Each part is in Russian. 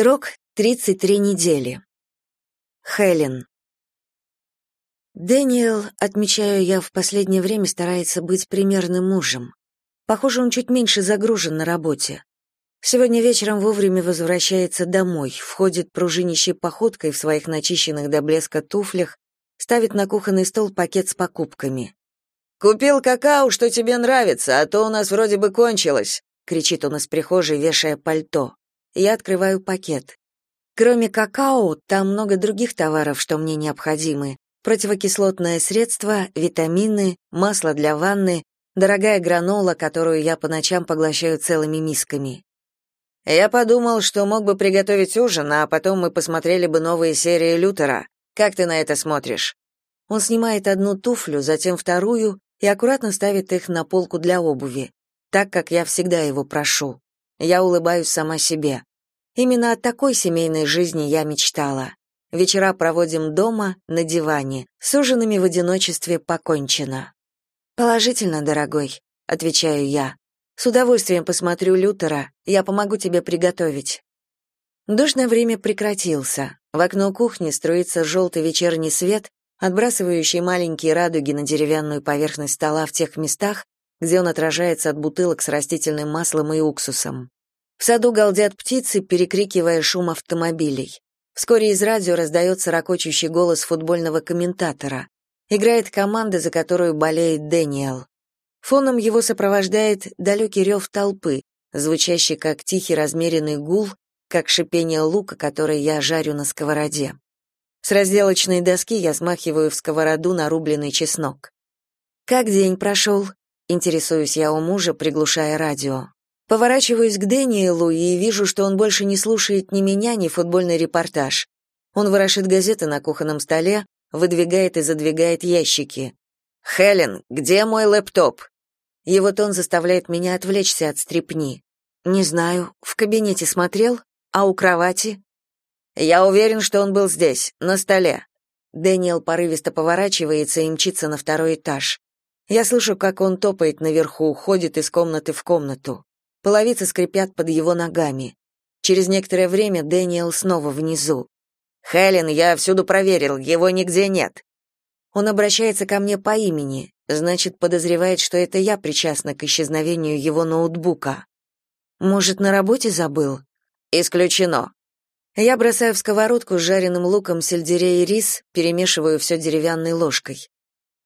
Срок 33 недели. Хелен. Дэниел, отмечаю я, в последнее время старается быть примерным мужем. Похоже, он чуть меньше загружен на работе. Сегодня вечером вовремя возвращается домой, входит пружинищей походкой в своих начищенных до блеска туфлях, ставит на кухонный стол пакет с покупками. «Купил какао, что тебе нравится, а то у нас вроде бы кончилось», — кричит он из прихожей, вешая пальто. Я открываю пакет. Кроме какао, там много других товаров, что мне необходимы. Противокислотное средство, витамины, масло для ванны, дорогая гранола, которую я по ночам поглощаю целыми мисками. Я подумал, что мог бы приготовить ужин, а потом мы посмотрели бы новые серии Лютера. Как ты на это смотришь? Он снимает одну туфлю, затем вторую и аккуратно ставит их на полку для обуви, так как я всегда его прошу. Я улыбаюсь сама себе. Именно от такой семейной жизни я мечтала. Вечера проводим дома, на диване, с ужинами в одиночестве покончено. Положительно, дорогой, отвечаю я. С удовольствием посмотрю Лютера, я помогу тебе приготовить. Душное время прекратился. В окно кухни струится желтый вечерний свет, отбрасывающий маленькие радуги на деревянную поверхность стола в тех местах, где он отражается от бутылок с растительным маслом и уксусом. В саду галдят птицы, перекрикивая шум автомобилей. Вскоре из радио раздается ракочущий голос футбольного комментатора. Играет команда, за которую болеет Дэниел. Фоном его сопровождает далекий рев толпы, звучащий как тихий размеренный гул, как шипение лука, который я жарю на сковороде. С разделочной доски я смахиваю в сковороду нарубленный чеснок. «Как день прошел?» Интересуюсь я у мужа, приглушая радио. Поворачиваюсь к Дэниелу и вижу, что он больше не слушает ни меня, ни футбольный репортаж. Он ворошит газеты на кухонном столе, выдвигает и задвигает ящики. «Хелен, где мой лэптоп?» Его тон заставляет меня отвлечься от стрипни. «Не знаю, в кабинете смотрел, а у кровати?» «Я уверен, что он был здесь, на столе». Дэниел порывисто поворачивается и мчится на второй этаж. Я слышу, как он топает наверху, ходит из комнаты в комнату. Половицы скрипят под его ногами. Через некоторое время Дэниел снова внизу. «Хелен, я всюду проверил, его нигде нет». Он обращается ко мне по имени, значит, подозревает, что это я причастна к исчезновению его ноутбука. Может, на работе забыл? Исключено. Я бросаю в сковородку с жареным луком сельдерей и рис, перемешиваю все деревянной ложкой.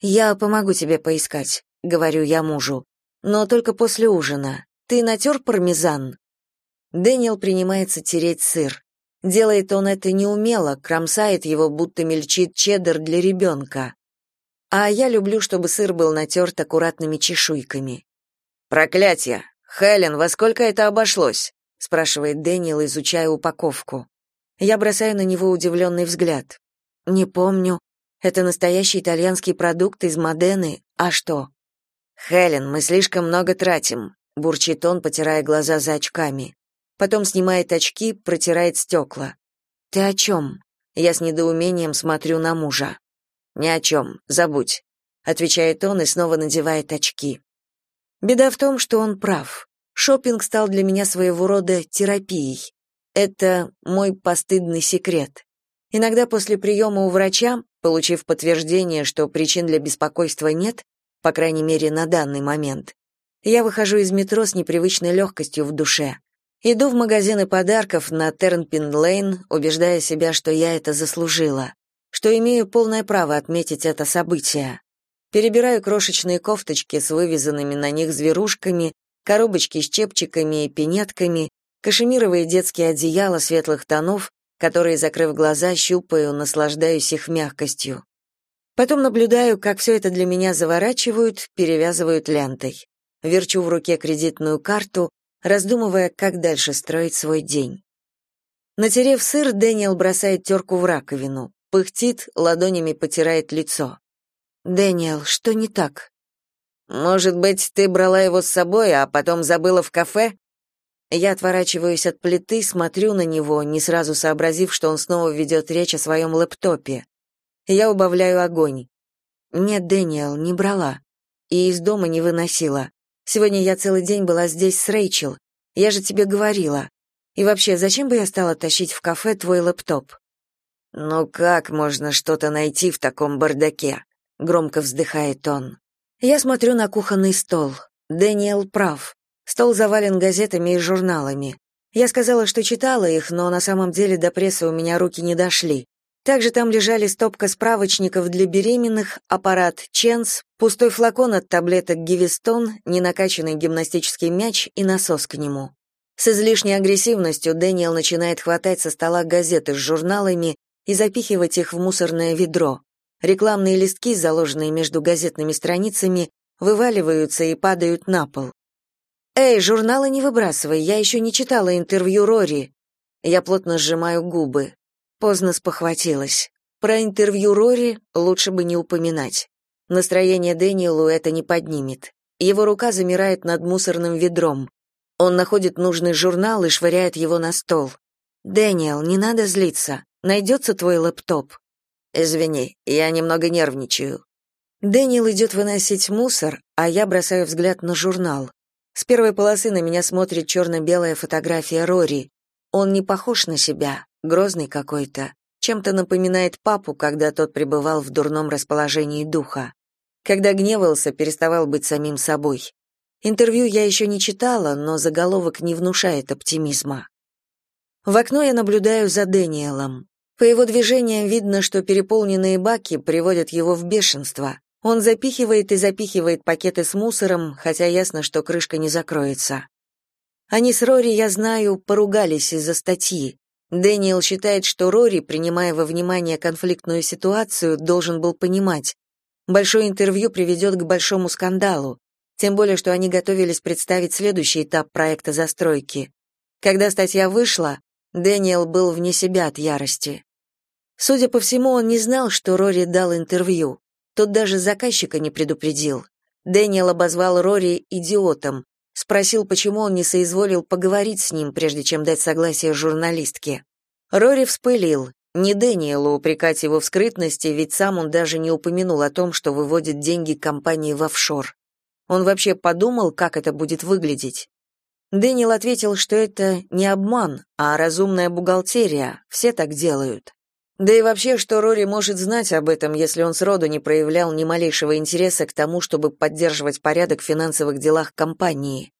«Я помогу тебе поискать», — говорю я мужу. «Но только после ужина. Ты натер пармезан?» Дэниел принимается тереть сыр. Делает он это неумело, кромсает его, будто мельчит чеддер для ребенка. А я люблю, чтобы сыр был натерт аккуратными чешуйками. «Проклятие! Хелен, во сколько это обошлось?» — спрашивает Дэниел, изучая упаковку. Я бросаю на него удивленный взгляд. «Не помню. Это настоящий итальянский продукт из Модены. А что? Хелен, мы слишком много тратим, бурчит он, потирая глаза за очками. Потом снимает очки, протирает стекла. Ты о чем?» Я с недоумением смотрю на мужа. Ни о чем, забудь, отвечает он и снова надевает очки. Беда в том, что он прав. Шопинг стал для меня своего рода терапией. Это мой постыдный секрет. Иногда после приема у врача, получив подтверждение, что причин для беспокойства нет, по крайней мере, на данный момент, я выхожу из метро с непривычной легкостью в душе. Иду в магазины подарков на Тернпин-Лейн, убеждая себя, что я это заслужила, что имею полное право отметить это событие. Перебираю крошечные кофточки с вывязанными на них зверушками, коробочки с чепчиками и пинетками, кашемировые детские одеяла светлых тонов, которые, закрыв глаза, щупаю, наслаждаюсь их мягкостью. Потом наблюдаю, как все это для меня заворачивают, перевязывают лентой. Верчу в руке кредитную карту, раздумывая, как дальше строить свой день. Натерев сыр, Дэниел бросает терку в раковину, пыхтит, ладонями потирает лицо. «Дэниел, что не так?» «Может быть, ты брала его с собой, а потом забыла в кафе?» Я отворачиваюсь от плиты, смотрю на него, не сразу сообразив, что он снова ведет речь о своем лэптопе. Я убавляю огонь. Нет, Дэниел, не брала. И из дома не выносила. Сегодня я целый день была здесь с Рэйчел. Я же тебе говорила. И вообще, зачем бы я стала тащить в кафе твой лэптоп? Ну как можно что-то найти в таком бардаке? громко вздыхает он. Я смотрю на кухонный стол. Дэниел прав. Стол завален газетами и журналами. Я сказала, что читала их, но на самом деле до прессы у меня руки не дошли. Также там лежали стопка справочников для беременных, аппарат Ченс, пустой флакон от таблеток Гивистон, ненакачанный гимнастический мяч и насос к нему. С излишней агрессивностью Дэниел начинает хватать со стола газеты с журналами и запихивать их в мусорное ведро. Рекламные листки, заложенные между газетными страницами, вываливаются и падают на пол. «Эй, журналы не выбрасывай, я еще не читала интервью Рори». Я плотно сжимаю губы. Поздно спохватилась. Про интервью Рори лучше бы не упоминать. Настроение Дэниелу это не поднимет. Его рука замирает над мусорным ведром. Он находит нужный журнал и швыряет его на стол. «Дэниел, не надо злиться. Найдется твой лэптоп». «Извини, я немного нервничаю». Дэниел идет выносить мусор, а я бросаю взгляд на журнал. С первой полосы на меня смотрит черно-белая фотография Рори. Он не похож на себя, грозный какой-то, чем-то напоминает папу, когда тот пребывал в дурном расположении духа. Когда гневался, переставал быть самим собой. Интервью я еще не читала, но заголовок не внушает оптимизма. В окно я наблюдаю за Дэниелом. По его движениям видно, что переполненные баки приводят его в бешенство. Он запихивает и запихивает пакеты с мусором, хотя ясно, что крышка не закроется. Они с Рори, я знаю, поругались из-за статьи. Дэниел считает, что Рори, принимая во внимание конфликтную ситуацию, должен был понимать. Большое интервью приведет к большому скандалу, тем более, что они готовились представить следующий этап проекта застройки. Когда статья вышла, Дэниел был вне себя от ярости. Судя по всему, он не знал, что Рори дал интервью. Тот даже заказчика не предупредил. Дэниел обозвал Рори идиотом, Спросил, почему он не соизволил поговорить с ним, прежде чем дать согласие журналистке. Рори вспылил. Не Дэниелу упрекать его в скрытности, ведь сам он даже не упомянул о том, что выводит деньги компании в офшор. Он вообще подумал, как это будет выглядеть. Дэниел ответил, что это не обман, а разумная бухгалтерия, все так делают. Да и вообще, что Рори может знать об этом, если он сроду не проявлял ни малейшего интереса к тому, чтобы поддерживать порядок в финансовых делах компании.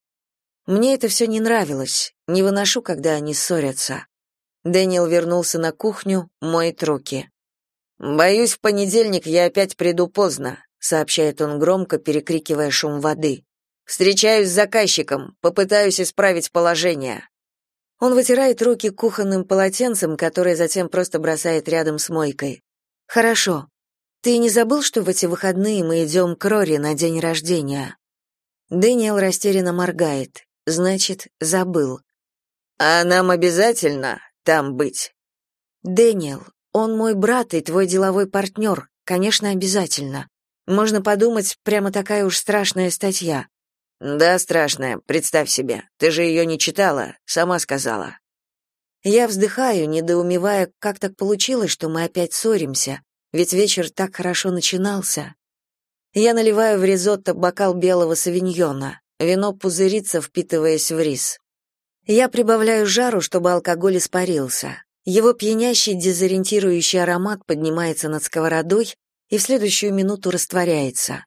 Мне это все не нравилось, не выношу, когда они ссорятся. Дэниел вернулся на кухню, моет руки. «Боюсь, в понедельник я опять приду поздно», — сообщает он громко, перекрикивая шум воды. «Встречаюсь с заказчиком, попытаюсь исправить положение». Он вытирает руки кухонным полотенцем, которое затем просто бросает рядом с мойкой. Хорошо. Ты не забыл, что в эти выходные мы идем к Рори на день рождения? Дэниел растерянно моргает. Значит, забыл. А нам обязательно там быть. Дэниел, он мой брат и твой деловой партнер. Конечно, обязательно. Можно подумать, прямо такая уж страшная статья. Да, страшная, представь себе. Ты же ее не читала, сама сказала. Я вздыхаю, недоумевая, как так получилось, что мы опять ссоримся, ведь вечер так хорошо начинался. Я наливаю в ризотто бокал белого савиньона. Вино пузырится, впитываясь в рис. Я прибавляю жару, чтобы алкоголь испарился. Его пьянящий дезориентирующий аромат поднимается над сковородой и в следующую минуту растворяется.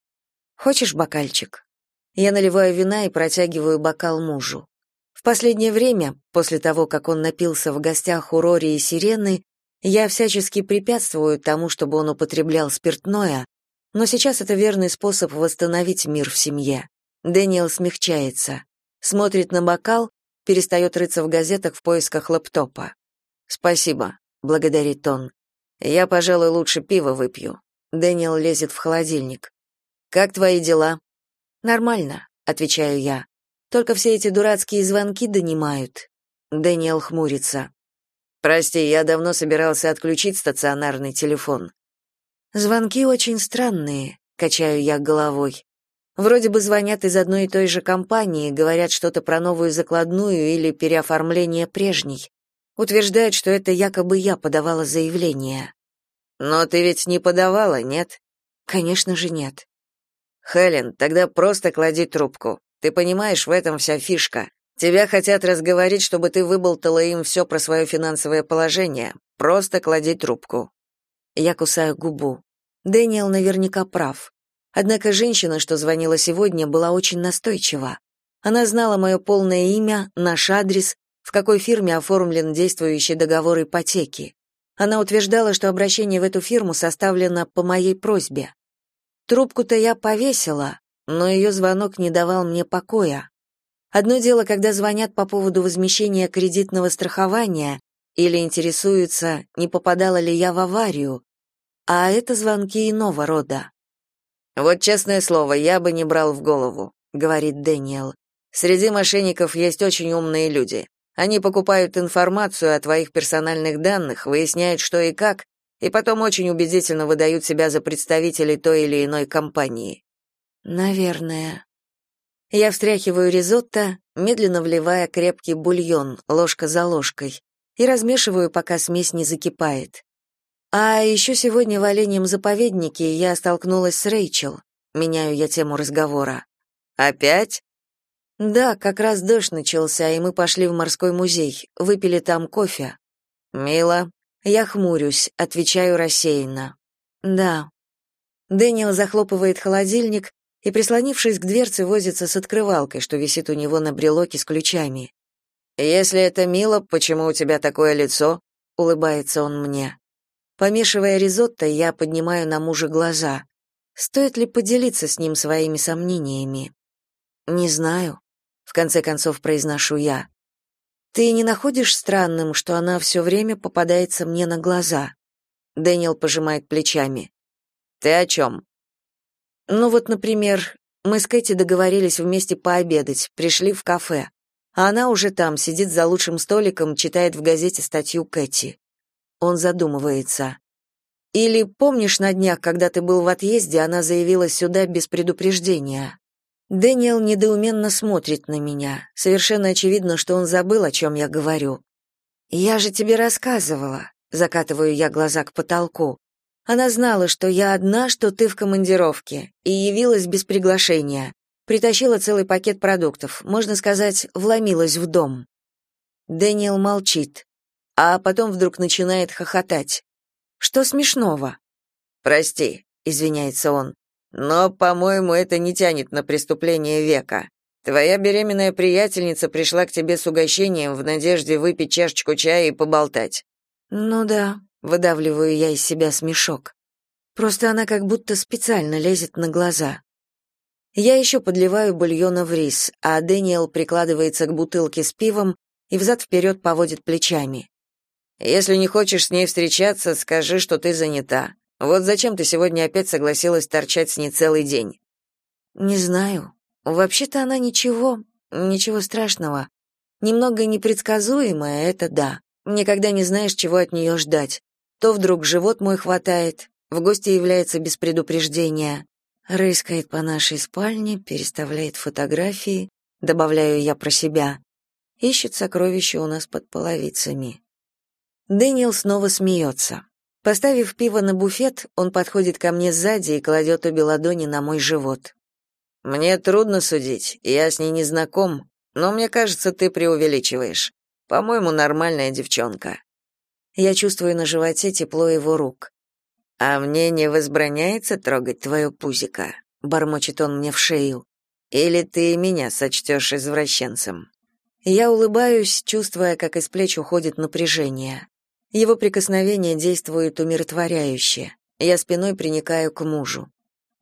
Хочешь бокальчик? Я наливаю вина и протягиваю бокал мужу. В последнее время, после того, как он напился в гостях у Рори и Сирены, я всячески препятствую тому, чтобы он употреблял спиртное, но сейчас это верный способ восстановить мир в семье. Дэниел смягчается, смотрит на бокал, перестает рыться в газетах в поисках лэптопа. «Спасибо», — благодарит он. «Я, пожалуй, лучше пиво выпью». Дэниел лезет в холодильник. «Как твои дела?» Нормально, отвечаю я. Только все эти дурацкие звонки донимают. Дэниел хмурится. Прости, я давно собирался отключить стационарный телефон. Звонки очень странные, качаю я головой. Вроде бы звонят из одной и той же компании, говорят что-то про новую закладную или переоформление прежней. Утверждают, что это якобы я подавала заявление. Но ты ведь не подавала, нет? Конечно же нет. Хелен, тогда просто клади трубку. Ты понимаешь, в этом вся фишка. Тебя хотят разговорить, чтобы ты выболтала им все про свое финансовое положение. Просто клади трубку». Я кусаю губу. Дэниел наверняка прав. Однако женщина, что звонила сегодня, была очень настойчива. Она знала мое полное имя, наш адрес, в какой фирме оформлен действующий договор ипотеки. Она утверждала, что обращение в эту фирму составлено по моей просьбе. Трубку-то я повесила, но ее звонок не давал мне покоя. Одно дело, когда звонят по поводу возмещения кредитного страхования или интересуются, не попадала ли я в аварию, а это звонки иного рода. «Вот честное слово, я бы не брал в голову», — говорит Дэниел. «Среди мошенников есть очень умные люди. Они покупают информацию о твоих персональных данных, выясняют, что и как, и потом очень убедительно выдают себя за представителей той или иной компании. Наверное. Я встряхиваю ризотто, медленно вливая крепкий бульон, ложка за ложкой, и размешиваю, пока смесь не закипает. А еще сегодня в оленьем заповеднике я столкнулась с Рэйчел. Меняю я тему разговора. Опять? Да, как раз дождь начался, и мы пошли в морской музей, выпили там кофе. Мило. Я хмурюсь, отвечаю рассеянно. Да. Дэниел захлопывает холодильник и, прислонившись к дверце, возится с открывалкой, что висит у него на брелоке с ключами. Если это мило, почему у тебя такое лицо? улыбается он мне. Помешивая ризотто, я поднимаю на мужа глаза. Стоит ли поделиться с ним своими сомнениями? Не знаю в конце концов произношу я. Ты не находишь странным, что она все время попадается мне на глаза? Дэниел пожимает плечами. Ты о чем?» Ну вот, например, мы с Кэти договорились вместе пообедать, пришли в кафе. А она уже там, сидит за лучшим столиком, читает в газете статью Кэти. Он задумывается. Или помнишь на днях, когда ты был в отъезде, она заявилась сюда без предупреждения? Дэниел недоуменно смотрит на меня. Совершенно очевидно, что он забыл, о чем я говорю. «Я же тебе рассказывала», — закатываю я глаза к потолку. Она знала, что я одна, что ты в командировке, и явилась без приглашения. Притащила целый пакет продуктов, можно сказать, вломилась в дом. Дэниел молчит, а потом вдруг начинает хохотать. Что смешного? Прости, извиняется он. Но, по-моему, это не тянет на преступление века. Твоя беременная приятельница пришла к тебе с угощением в надежде выпить чашечку чая и поболтать. Ну да, выдавливаю я из себя смешок. Просто она как будто специально лезет на глаза. Я еще подливаю бульона в рис, а Дэниел прикладывается к бутылке с пивом и взад-вперед поводит плечами. Если не хочешь с ней встречаться, скажи, что ты занята. Вот зачем ты сегодня опять согласилась торчать с ней целый день? Не знаю. Вообще-то она ничего, ничего страшного. Немного непредсказуемая, это да. Никогда не знаешь, чего от нее ждать. То вдруг живот мой хватает, в гости является без предупреждения. Рыскает по нашей спальне, переставляет фотографии, добавляю я про себя. Ищет сокровища у нас под половицами. Дэниел снова смеется. Поставив пиво на буфет, он подходит ко мне сзади и кладет обе ладони на мой живот. Мне трудно судить, я с ней не знаком, но мне кажется, ты преувеличиваешь. По-моему, нормальная девчонка. Я чувствую на животе тепло его рук. А мне не возбраняется трогать твое пузико, бормочет он мне в шею. Или ты меня сочтешь извращенцем? Я улыбаюсь, чувствуя, как из плеч уходит напряжение. Его прикосновение действует умиротворяюще. Я спиной приникаю к мужу.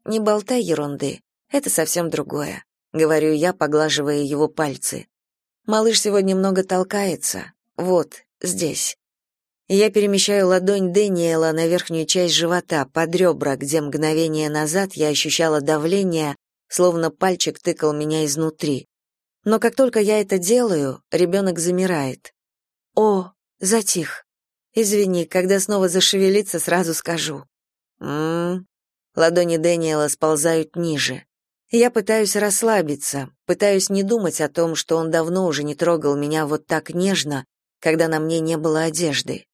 Не болтай ерунды, это совсем другое, говорю я, поглаживая его пальцы. Малыш сегодня много толкается. Вот, здесь. Я перемещаю ладонь Дэниела на верхнюю часть живота, под ребра, где мгновение назад я ощущала давление, словно пальчик тыкал меня изнутри. Но как только я это делаю, ребенок замирает. О, затих. Извини, когда снова зашевелится, сразу скажу. М-м. Ладони Дэниела сползают ниже. Я пытаюсь расслабиться, пытаюсь не думать о том, что он давно уже не трогал меня вот так нежно, когда на мне не было одежды.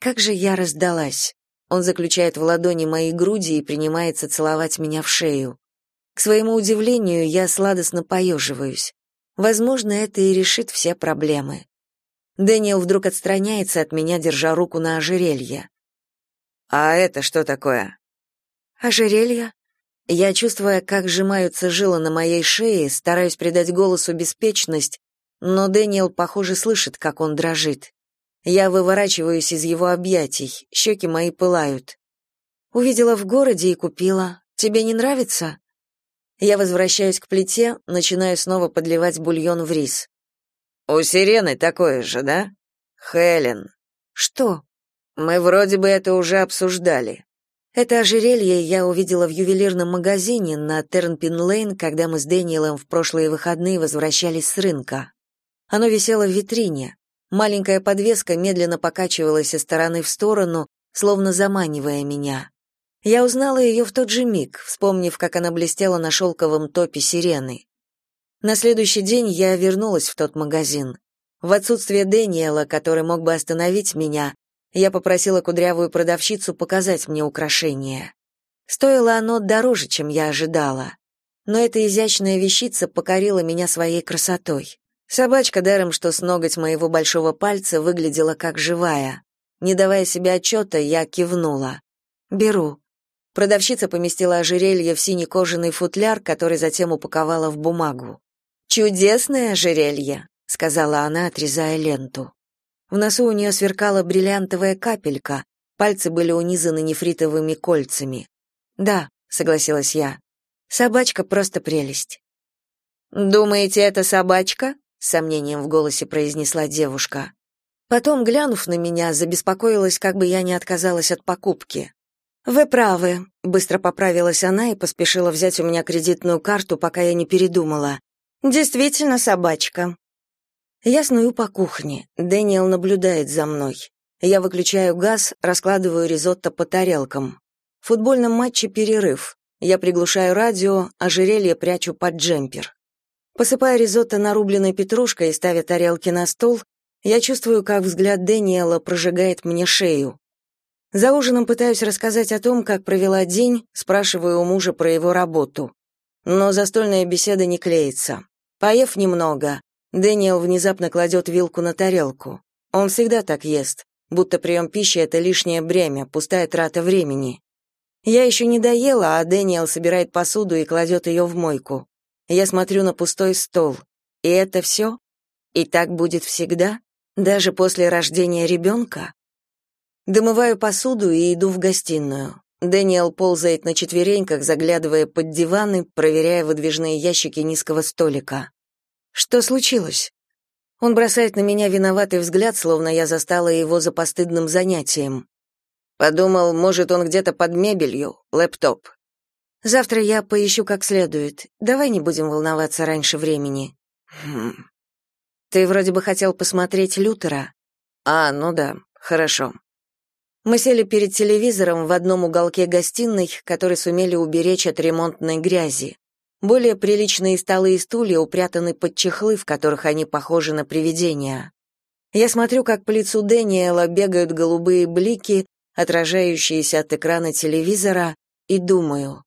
Как же я раздалась. Он заключает в ладони мои груди и принимается целовать меня в шею. К своему удивлению, я сладостно поеживаюсь. Возможно, это и решит все проблемы. Дэниел вдруг отстраняется от меня, держа руку на ожерелье. «А это что такое?» «Ожерелье?» Я, чувствуя, как сжимаются жилы на моей шее, стараюсь придать голосу беспечность, но Дэниел, похоже, слышит, как он дрожит. Я выворачиваюсь из его объятий, щеки мои пылают. Увидела в городе и купила. Тебе не нравится? Я возвращаюсь к плите, начинаю снова подливать бульон в рис. У Сирены такое же, да? Хелен. Что? Мы вроде бы это уже обсуждали. Это ожерелье я увидела в ювелирном магазине на Тернпин-Лейн, когда мы с Дэниелом в прошлые выходные возвращались с рынка. Оно висело в витрине. Маленькая подвеска медленно покачивалась из стороны в сторону, словно заманивая меня. Я узнала ее в тот же миг, вспомнив, как она блестела на шелковом топе сирены. На следующий день я вернулась в тот магазин. В отсутствие Дэниела, который мог бы остановить меня, я попросила кудрявую продавщицу показать мне украшение. Стоило оно дороже, чем я ожидала. Но эта изящная вещица покорила меня своей красотой. Собачка, даром что с ноготь моего большого пальца, выглядела как живая. Не давая себе отчета, я кивнула. «Беру». Продавщица поместила ожерелье в синий кожаный футляр, который затем упаковала в бумагу. «Чудесное ожерелье», — сказала она, отрезая ленту. В носу у нее сверкала бриллиантовая капелька, пальцы были унизаны нефритовыми кольцами. «Да», — согласилась я, — «собачка просто прелесть». «Думаете, это собачка?» с сомнением в голосе произнесла девушка. Потом, глянув на меня, забеспокоилась, как бы я не отказалась от покупки. Вы правы, быстро поправилась она и поспешила взять у меня кредитную карту, пока я не передумала. Действительно собачка. Я сную по кухне. Дэниел наблюдает за мной. Я выключаю газ, раскладываю ризотто по тарелкам. В футбольном матче перерыв. Я приглушаю радио, ожерелье прячу под джемпер. Посыпая ризотто нарубленной петрушкой и ставя тарелки на стол, я чувствую, как взгляд Дэниела прожигает мне шею. За ужином пытаюсь рассказать о том, как провела день, спрашиваю у мужа про его работу. Но застольная беседа не клеится. Поев немного, Дэниел внезапно кладет вилку на тарелку. Он всегда так ест, будто прием пищи — это лишнее бремя, пустая трата времени. Я еще не доела, а Дэниел собирает посуду и кладет ее в мойку. Я смотрю на пустой стол. И это все? И так будет всегда? Даже после рождения ребенка? Домываю посуду и иду в гостиную. Дэниел ползает на четвереньках, заглядывая под диваны, проверяя выдвижные ящики низкого столика. Что случилось? Он бросает на меня виноватый взгляд, словно я застала его за постыдным занятием. Подумал, может, он где-то под мебелью, лэптоп. Завтра я поищу как следует. Давай не будем волноваться раньше времени. Хм. Ты вроде бы хотел посмотреть Лютера. А, ну да, хорошо. Мы сели перед телевизором в одном уголке гостиной, который сумели уберечь от ремонтной грязи. Более приличные столы и стулья упрятаны под чехлы, в которых они похожи на привидения. Я смотрю, как по лицу Дэниела бегают голубые блики, отражающиеся от экрана телевизора, и думаю,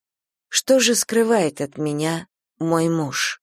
что же скрывает от меня мой муж?